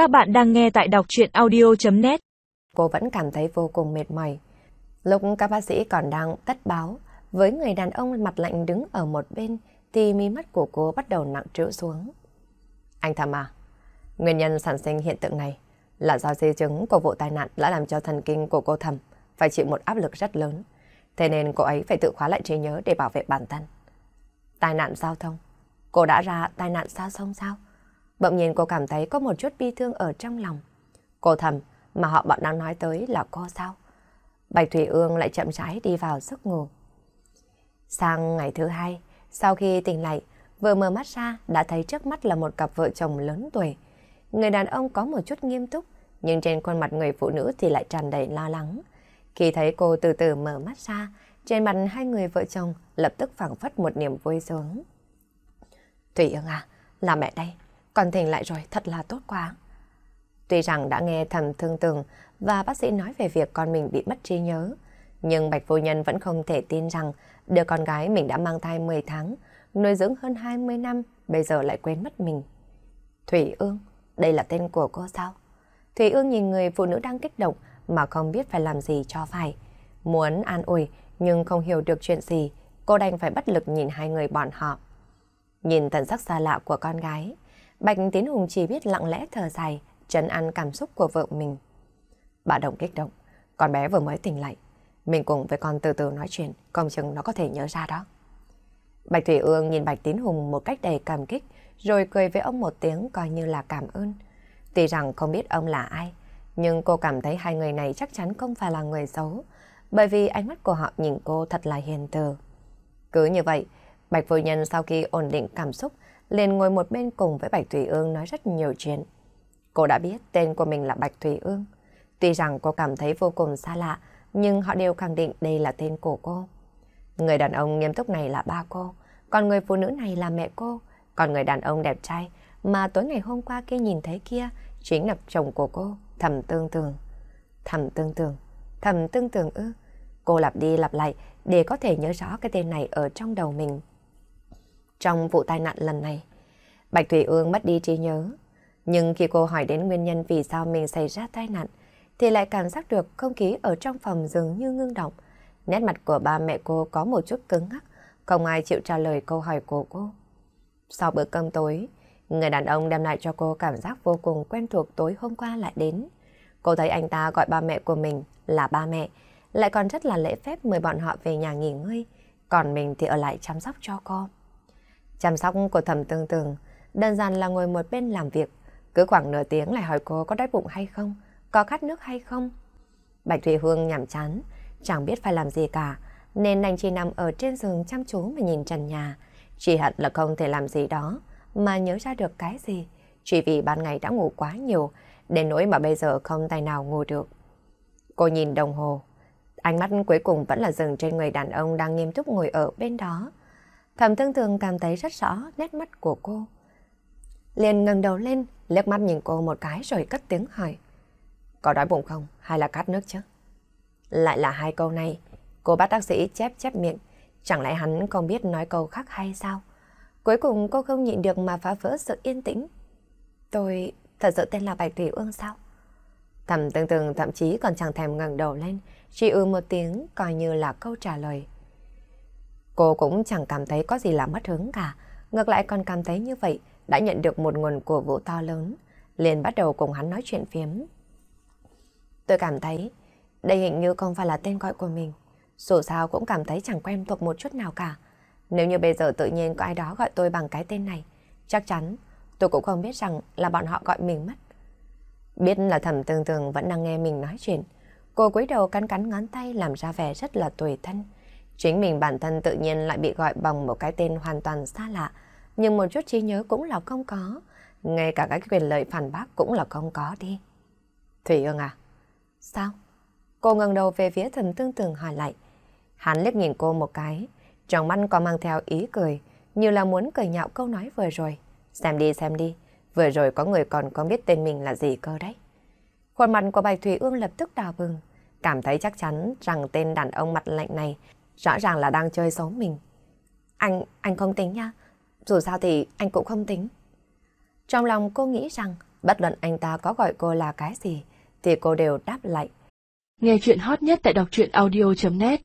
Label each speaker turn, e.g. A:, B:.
A: Các bạn đang nghe tại đọc chuyện audio.net
B: Cô vẫn cảm thấy vô cùng mệt mỏi. Lúc các bác sĩ còn đang tất báo, với người đàn ông mặt lạnh đứng ở một bên, thì mí mắt của cô bắt đầu nặng trĩu xuống. Anh Thầm à, nguyên nhân sản sinh hiện tượng này là do di chứng của vụ tai nạn đã làm cho thần kinh của cô Thầm phải chịu một áp lực rất lớn. Thế nên cô ấy phải tự khóa lại trí nhớ để bảo vệ bản thân. Tai nạn giao thông. Cô đã ra tai nạn giao thông sao? Bỗng nhiên cô cảm thấy có một chút bi thương ở trong lòng. Cô thầm mà họ bọn đang nói tới là cô sao? Bạch Thủy Ương lại chậm rãi đi vào giấc ngủ. Sang ngày thứ hai, sau khi tỉnh lại, vừa mở mắt ra đã thấy trước mắt là một cặp vợ chồng lớn tuổi. Người đàn ông có một chút nghiêm túc, nhưng trên khuôn mặt người phụ nữ thì lại tràn đầy lo lắng. Khi thấy cô từ từ mở mắt ra, trên mặt hai người vợ chồng lập tức phảng phất một niềm vui sướng. Thủy Ương à, là mẹ đây, con tỉnh lại rồi, thật là tốt quá. Tuy rằng đã nghe thầm thương tường và bác sĩ nói về việc con mình bị mất trí nhớ, nhưng Bạch Phu Nhân vẫn không thể tin rằng đứa con gái mình đã mang thai 10 tháng, nuôi dưỡng hơn 20 năm, bây giờ lại quên mất mình. Thủy Ương, đây là tên của cô sao? Thủy Ương nhìn người phụ nữ đang kích động mà không biết phải làm gì cho phải. Muốn an ủi nhưng không hiểu được chuyện gì, cô đành phải bất lực nhìn hai người bọn họ. Nhìn thần sắc xa lạ của con gái, Bạch Tiến Hùng chỉ biết lặng lẽ thở dài, trấn an cảm xúc của vợ mình. Bà Đồng kích động, con bé vừa mới tỉnh lại. Mình cùng với con từ từ nói chuyện, công chừng nó có thể nhớ ra đó. Bạch Thủy Ương nhìn Bạch Tiến Hùng một cách đầy cảm kích, rồi cười với ông một tiếng coi như là cảm ơn. Tuy rằng không biết ông là ai, nhưng cô cảm thấy hai người này chắc chắn không phải là người xấu, bởi vì ánh mắt của họ nhìn cô thật là hiền từ. Cứ như vậy, Bạch Phu Nhân sau khi ổn định cảm xúc, liền ngồi một bên cùng với Bạch Thủy Ương nói rất nhiều chuyện. Cô đã biết tên của mình là Bạch Thủy Ương. Tuy rằng cô cảm thấy vô cùng xa lạ, nhưng họ đều khẳng định đây là tên của cô. Người đàn ông nghiêm túc này là ba cô, còn người phụ nữ này là mẹ cô, còn người đàn ông đẹp trai mà tối ngày hôm qua kia nhìn thấy kia chính là chồng của cô, thầm tương tường. Thầm tương tường, thầm tương tường ư. Cô lặp đi lặp lại để có thể nhớ rõ cái tên này ở trong đầu mình. Trong vụ tai nạn lần này, Bạch Thủy Ương mất đi trí nhớ. Nhưng khi cô hỏi đến nguyên nhân vì sao mình xảy ra tai nạn, thì lại cảm giác được không khí ở trong phòng dường như ngưng động. Nét mặt của ba mẹ cô có một chút cứng ngắc, không ai chịu trả lời câu hỏi của cô. Sau bữa cơm tối, người đàn ông đem lại cho cô cảm giác vô cùng quen thuộc tối hôm qua lại đến. Cô thấy anh ta gọi ba mẹ của mình là ba mẹ, lại còn rất là lễ phép mời bọn họ về nhà nghỉ ngơi, còn mình thì ở lại chăm sóc cho cô. Chăm sóc của thầm tương tường, đơn giản là ngồi một bên làm việc, cứ khoảng nửa tiếng lại hỏi cô có đói bụng hay không, có khát nước hay không. Bạch Thủy Hương nhảm chán, chẳng biết phải làm gì cả, nên đành chỉ nằm ở trên giường chăm chú mà nhìn trần nhà. Chỉ hận là không thể làm gì đó, mà nhớ ra được cái gì. Chỉ vì ban ngày đã ngủ quá nhiều, đến nỗi mà bây giờ không tài nào ngủ được. Cô nhìn đồng hồ, ánh mắt cuối cùng vẫn là dừng trên người đàn ông đang nghiêm túc ngồi ở bên đó. Thẩm Thương Thường cảm thấy rất rõ nét mắt của cô. Liền ngẩng đầu lên, liếc mắt nhìn cô một cái rồi cất tiếng hỏi. Có đói bụng không hay là cắt nước chứ? Lại là hai câu này, cô bác bác sĩ chép chép miệng. Chẳng lẽ hắn không biết nói câu khác hay sao? Cuối cùng cô không nhịn được mà phá vỡ sự yên tĩnh. Tôi thật sự tên là Bạch Thủy Ương sao? Thẩm tương tương thậm chí còn chẳng thèm ngẩng đầu lên, chỉ ư một tiếng coi như là câu trả lời. Cô cũng chẳng cảm thấy có gì là mất hứng cả, ngược lại còn cảm thấy như vậy đã nhận được một nguồn của vũ to lớn, liền bắt đầu cùng hắn nói chuyện phiếm. Tôi cảm thấy đây hình như không phải là tên gọi của mình, dù sao cũng cảm thấy chẳng quen thuộc một chút nào cả. Nếu như bây giờ tự nhiên có ai đó gọi tôi bằng cái tên này, chắc chắn tôi cũng không biết rằng là bọn họ gọi mình mất. Biết là thẩm tương tương vẫn đang nghe mình nói chuyện, cô cúi đầu cắn cắn ngón tay làm ra vẻ rất là tùy thân. Chính mình bản thân tự nhiên lại bị gọi bằng một cái tên hoàn toàn xa lạ, nhưng một chút trí nhớ cũng là không có, ngay cả cái quyền lợi phản bác cũng là không có đi. Thủy Ương à? Sao? Cô ngẩng đầu về phía thần tương tường hỏi lại. Hắn liếc nhìn cô một cái, trong mắt có mang theo ý cười, như là muốn cười nhạo câu nói vừa rồi. Xem đi xem đi, vừa rồi có người còn không biết tên mình là gì cơ đấy. Khuôn mặt của Bạch Thủy Ương lập tức đỏ bừng, cảm thấy chắc chắn rằng tên đàn ông mặt lạnh này rõ ràng là đang chơi xấu mình. Anh, anh không tính nha. Dù sao thì anh cũng không tính. Trong lòng cô nghĩ rằng Bất luận anh ta có gọi cô là cái gì, thì cô đều đáp lại.
A: Nghe chuyện hot nhất tại đọc truyện audio.net